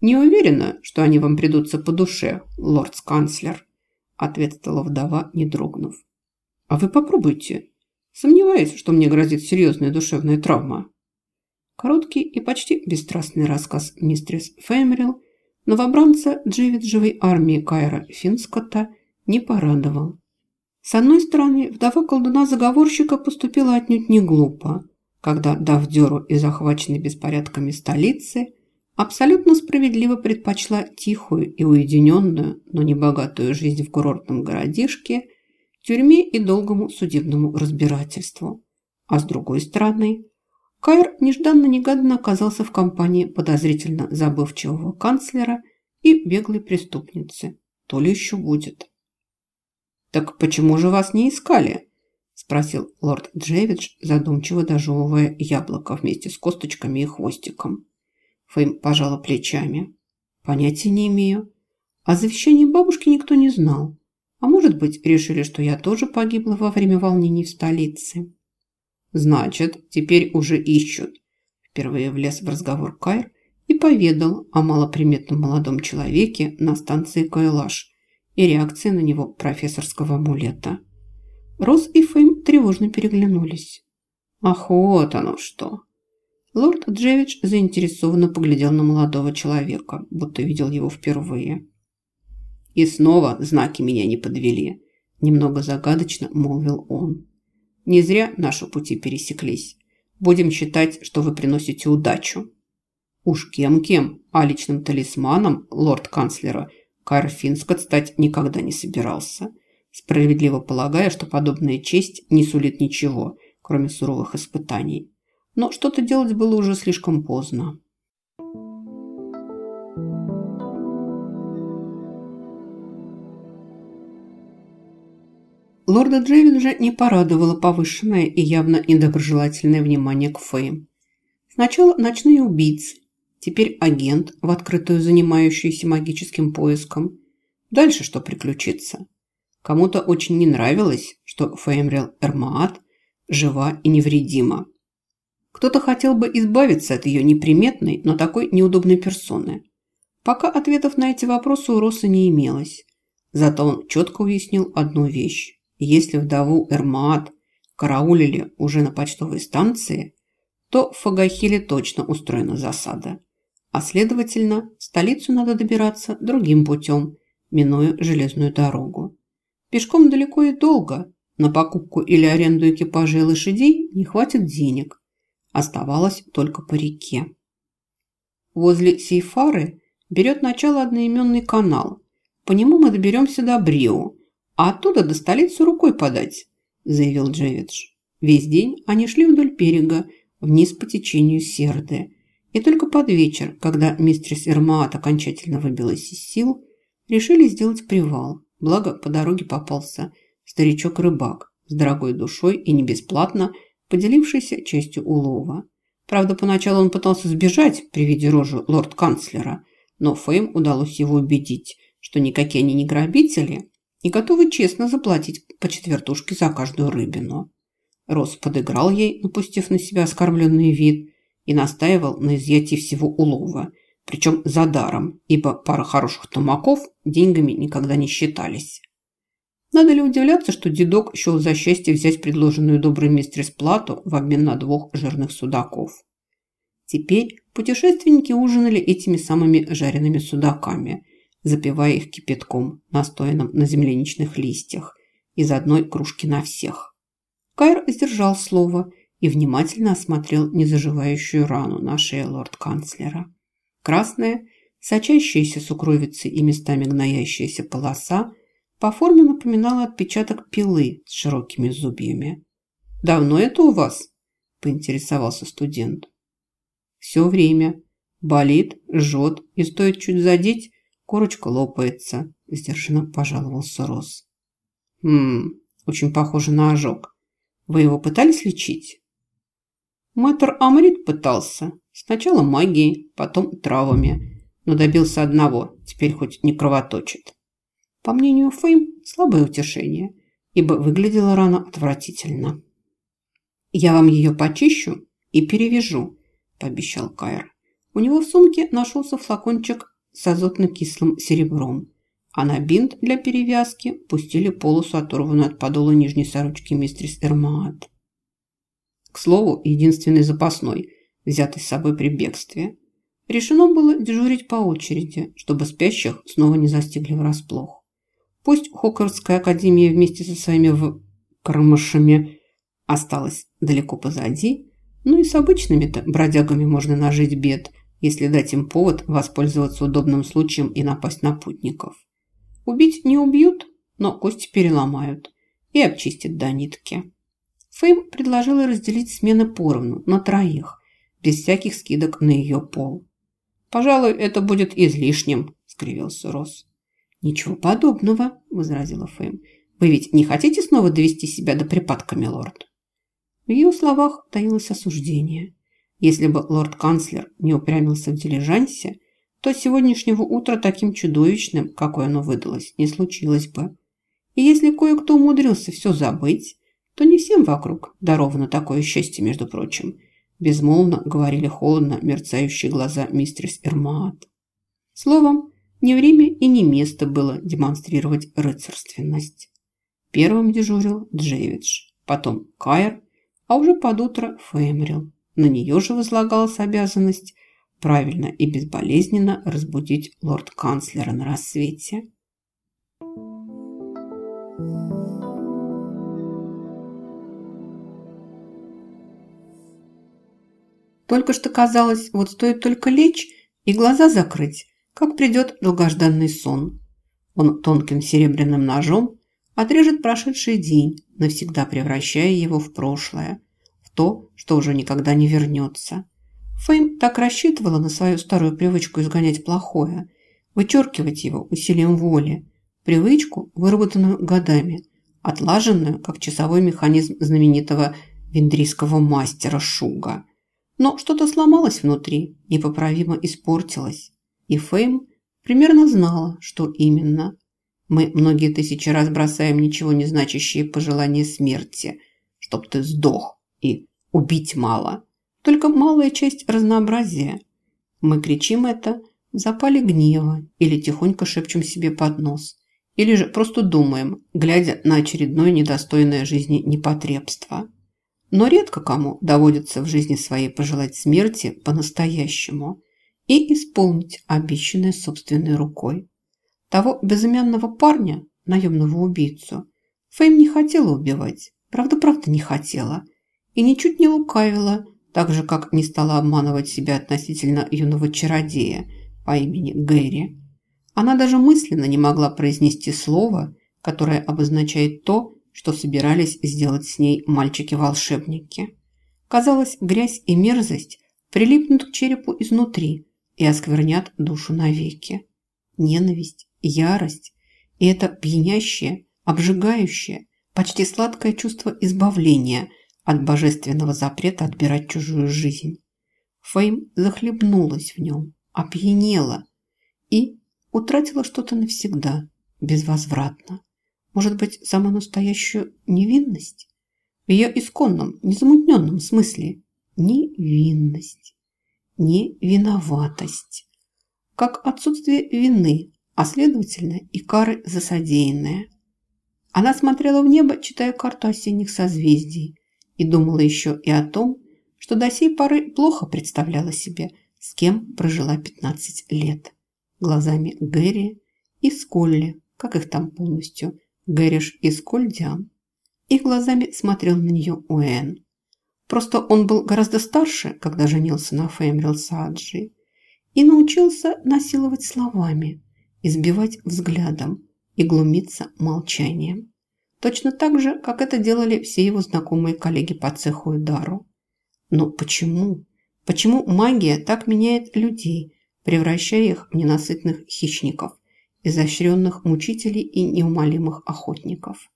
«Не уверена, что они вам придутся по душе, лорд-канцлер», ответствовала вдова, не дрогнув. «А вы попробуйте. Сомневаюсь, что мне грозит серьезная душевная травма». Короткий и почти бесстрастный рассказ мистерс Феймерил новобранца Джевиджевой армии Кайра Финскота не порадовал. С одной стороны, вдова колдуна-заговорщика поступила отнюдь не глупо, когда, дав дёру и захваченной беспорядками столицы, абсолютно справедливо предпочла тихую и уединенную, но не богатую жизнь в курортном городишке, тюрьме и долгому судебному разбирательству. А с другой стороны, Кайр нежданно-негаданно оказался в компании подозрительно забывчивого канцлера и беглой преступницы. То ли еще будет. «Так почему же вас не искали?» – спросил лорд Джевидж, задумчиво дожевывая яблоко вместе с косточками и хвостиком. Фейм пожала плечами. «Понятия не имею. О завещании бабушки никто не знал. А может быть, решили, что я тоже погибла во время волнений в столице?» «Значит, теперь уже ищут», – впервые влез в разговор Кайр и поведал о малоприметном молодом человеке на станции Кайлаш и реакции на него профессорского амулета. Рос и Фейм тревожно переглянулись. «Ах, вот оно что!» Лорд Джевич заинтересованно поглядел на молодого человека, будто видел его впервые. «И снова знаки меня не подвели», – немного загадочно молвил он. «Не зря наши пути пересеклись. Будем считать, что вы приносите удачу». Уж кем-кем, а личным талисманом лорд-канцлера Кайр Финскот стать никогда не собирался, справедливо полагая, что подобная честь не сулит ничего, кроме суровых испытаний. Но что-то делать было уже слишком поздно. Лорда Джейвиджа не порадовало повышенное и явно недоброжелательное внимание к Фейм. Сначала ночные убийцы, Теперь агент, в открытую занимающийся магическим поиском. Дальше что приключится? Кому-то очень не нравилось, что Феймрил Эрмаат жива и невредима. Кто-то хотел бы избавиться от ее неприметной, но такой неудобной персоны. Пока ответов на эти вопросы у Роса не имелось. Зато он четко уяснил одну вещь. Если вдову Эрмаат караулили уже на почтовой станции, то в Фагахиле точно устроена засада. А следовательно, в столицу надо добираться другим путем, минуя железную дорогу. Пешком далеко и долго. На покупку или аренду экипажей и лошадей не хватит денег. Оставалось только по реке. Возле Сейфары берет начало одноименный канал. По нему мы доберемся до Брио, а оттуда до столицы рукой подать, заявил Джевидж. Весь день они шли вдоль берега, вниз по течению Серды – и только под вечер, когда мистерс Эрмаат окончательно выбилась из сил, решили сделать привал. Благо, по дороге попался старичок-рыбак с дорогой душой и не бесплатно поделившийся частью улова. Правда, поначалу он пытался сбежать при виде рожи лорд-канцлера, но Фейм удалось его убедить, что никакие они не грабители и готовы честно заплатить по четвертушке за каждую рыбину. Рос подыграл ей, напустив на себя оскорбленный вид – и настаивал на изъятии всего улова, причем за даром, ибо пара хороших тумаков деньгами никогда не считались. Надо ли удивляться, что дедок счел за счастье взять предложенную доброй мистерс плату в обмен на двух жирных судаков. Теперь путешественники ужинали этими самыми жареными судаками, запивая их кипятком, настоянным на земляничных листьях, из одной кружки на всех. Кайр сдержал слово и внимательно осмотрел незаживающую рану на шее лорд-канцлера. Красная, сочащаяся сукровицей и местами гноящаяся полоса по форме напоминала отпечаток пилы с широкими зубьями. «Давно это у вас?» – поинтересовался студент. «Все время. Болит, жжет, и стоит чуть задеть, корочка лопается», – сдержанно пожаловался Рос. «Хм, очень похоже на ожог. Вы его пытались лечить?» Мэтр Амрит пытался. Сначала магией, потом травами. Но добился одного, теперь хоть не кровоточит. По мнению Фейм, слабое утешение, ибо выглядела рана отвратительно. «Я вам ее почищу и перевяжу», – пообещал Кайр. У него в сумке нашелся флакончик с азотно-кислым серебром, а на бинт для перевязки пустили полосу, оторванную от подола нижней сорочки мистерис Эрмаат. К слову, единственный запасной, взятый с собой при бегстве. Решено было дежурить по очереди, чтобы спящих снова не застигли врасплох. Пусть Хокерская академия вместе со своими в... осталась далеко позади, но и с обычными-то бродягами можно нажить бед, если дать им повод воспользоваться удобным случаем и напасть на путников. Убить не убьют, но кости переломают и обчистят до нитки. Фейм предложила разделить смены поровну, на троих, без всяких скидок на ее пол. «Пожалуй, это будет излишним», – скривился Росс. «Ничего подобного», – возразила Фейм. «Вы ведь не хотите снова довести себя до припадка, милорд?» В ее словах таилось осуждение. Если бы лорд-канцлер не упрямился в дилижансе, то сегодняшнего утра таким чудовищным, какое оно выдалось, не случилось бы. И если кое-кто умудрился все забыть, то не всем вокруг даровано такое счастье, между прочим. Безмолвно говорили холодно мерцающие глаза мистерс Эрмаат. Словом, не время и не место было демонстрировать рыцарственность. Первым дежурил Джейвидж, потом Кайр, а уже под утро Феймрил. На нее же возлагалась обязанность правильно и безболезненно разбудить лорд-канцлера на рассвете. Только что казалось, вот стоит только лечь и глаза закрыть, как придет долгожданный сон. Он тонким серебряным ножом отрежет прошедший день, навсегда превращая его в прошлое, то, что уже никогда не вернется. Фейм так рассчитывала на свою старую привычку изгонять плохое, вычеркивать его усилием воли, привычку, выработанную годами, отлаженную, как часовой механизм знаменитого вендрийского мастера Шуга. Но что-то сломалось внутри, непоправимо испортилось. И Фейм примерно знала, что именно. Мы многие тысячи раз бросаем ничего не значащие пожелания смерти, чтоб ты сдох, и убить мало. Только малая часть разнообразия. Мы кричим это в запале гнева или тихонько шепчем себе под нос. Или же просто думаем, глядя на очередное недостойное жизни непотребство. Но редко кому доводится в жизни своей пожелать смерти по-настоящему и исполнить обещанное собственной рукой. Того безымянного парня, наемного убийцу, Фейм не хотела убивать. Правда-правда не хотела – и ничуть не лукавила, так же, как не стала обманывать себя относительно юного чародея по имени Гэри. Она даже мысленно не могла произнести слово, которое обозначает то, что собирались сделать с ней мальчики-волшебники. Казалось, грязь и мерзость прилипнут к черепу изнутри и осквернят душу навеки. Ненависть, ярость и это пьянящее, обжигающее, почти сладкое чувство избавления – от божественного запрета отбирать чужую жизнь. Фейм захлебнулась в нем, опьянела и утратила что-то навсегда, безвозвратно. Может быть, самую настоящую невинность? В ее исконном, незамутненном смысле невинность, не виноватость, как отсутствие вины, а следовательно и кары за содеянное. Она смотрела в небо, читая карту осенних созвездий, и думала еще и о том, что до сей поры плохо представляла себе, с кем прожила 15 лет. Глазами Гэри и Сколли, как их там полностью, Гэриш и Скольдиан. И глазами смотрел на нее Уэн. Просто он был гораздо старше, когда женился на Феймрил Саджи, и научился насиловать словами, избивать взглядом и глумиться молчанием. Точно так же, как это делали все его знакомые коллеги по цеху и дару. Но почему? Почему магия так меняет людей, превращая их в ненасытных хищников, изощренных мучителей и неумолимых охотников?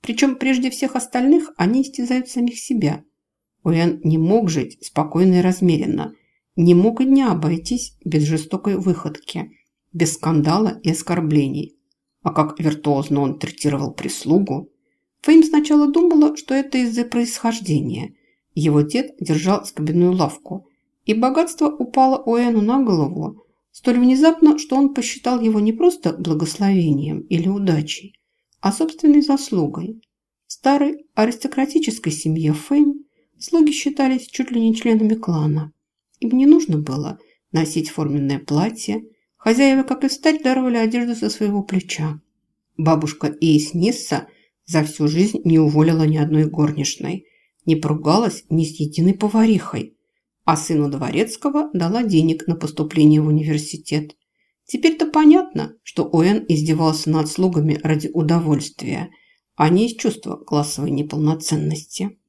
Причем прежде всех остальных они истязают самих себя. Уэн не мог жить спокойно и размеренно, не мог и дня обойтись без жестокой выходки, без скандала и оскорблений, а как виртуозно он третировал прислугу. Фейм сначала думала, что это из-за происхождения. Его дед держал скобяную лавку, И богатство упало Оэну на голову столь внезапно, что он посчитал его не просто благословением или удачей, а собственной заслугой. Старой аристократической семье Фейм слуги считались чуть ли не членами клана. Им не нужно было носить форменное платье, хозяева, как и встать, даровали одежду со своего плеча. Бабушка Иис Нисса за всю жизнь не уволила ни одной горничной, не поругалась ни с единой поварихой, а сыну Дворецкого дала денег на поступление в университет. Теперь-то понятно, что Оэн издевался над слугами ради удовольствия, а не из чувства классовой неполноценности.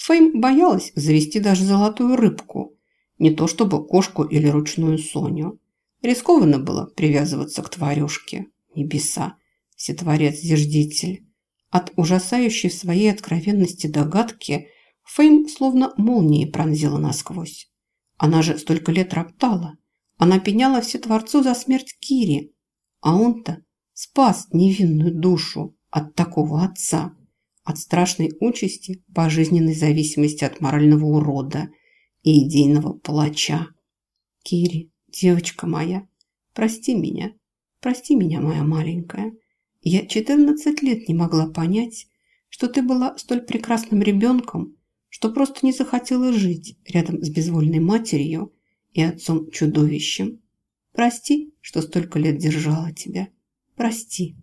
Фейм боялась завести даже золотую рыбку, не то чтобы кошку или ручную Соню. Рискованно было привязываться к тварюшке. Небеса, всетворец-зиждитель. От ужасающей в своей откровенности догадки Фейм словно молнией пронзила насквозь. Она же столько лет роптала. Она пеняла Всетворцу за смерть Кири. А он-то спас невинную душу от такого отца, от страшной участи пожизненной зависимости от морального урода и идейного палача. Кири, девочка моя, прости меня, прости меня, моя маленькая. Я 14 лет не могла понять, что ты была столь прекрасным ребенком, что просто не захотела жить рядом с безвольной матерью и отцом-чудовищем. Прости, что столько лет держала тебя. Прости.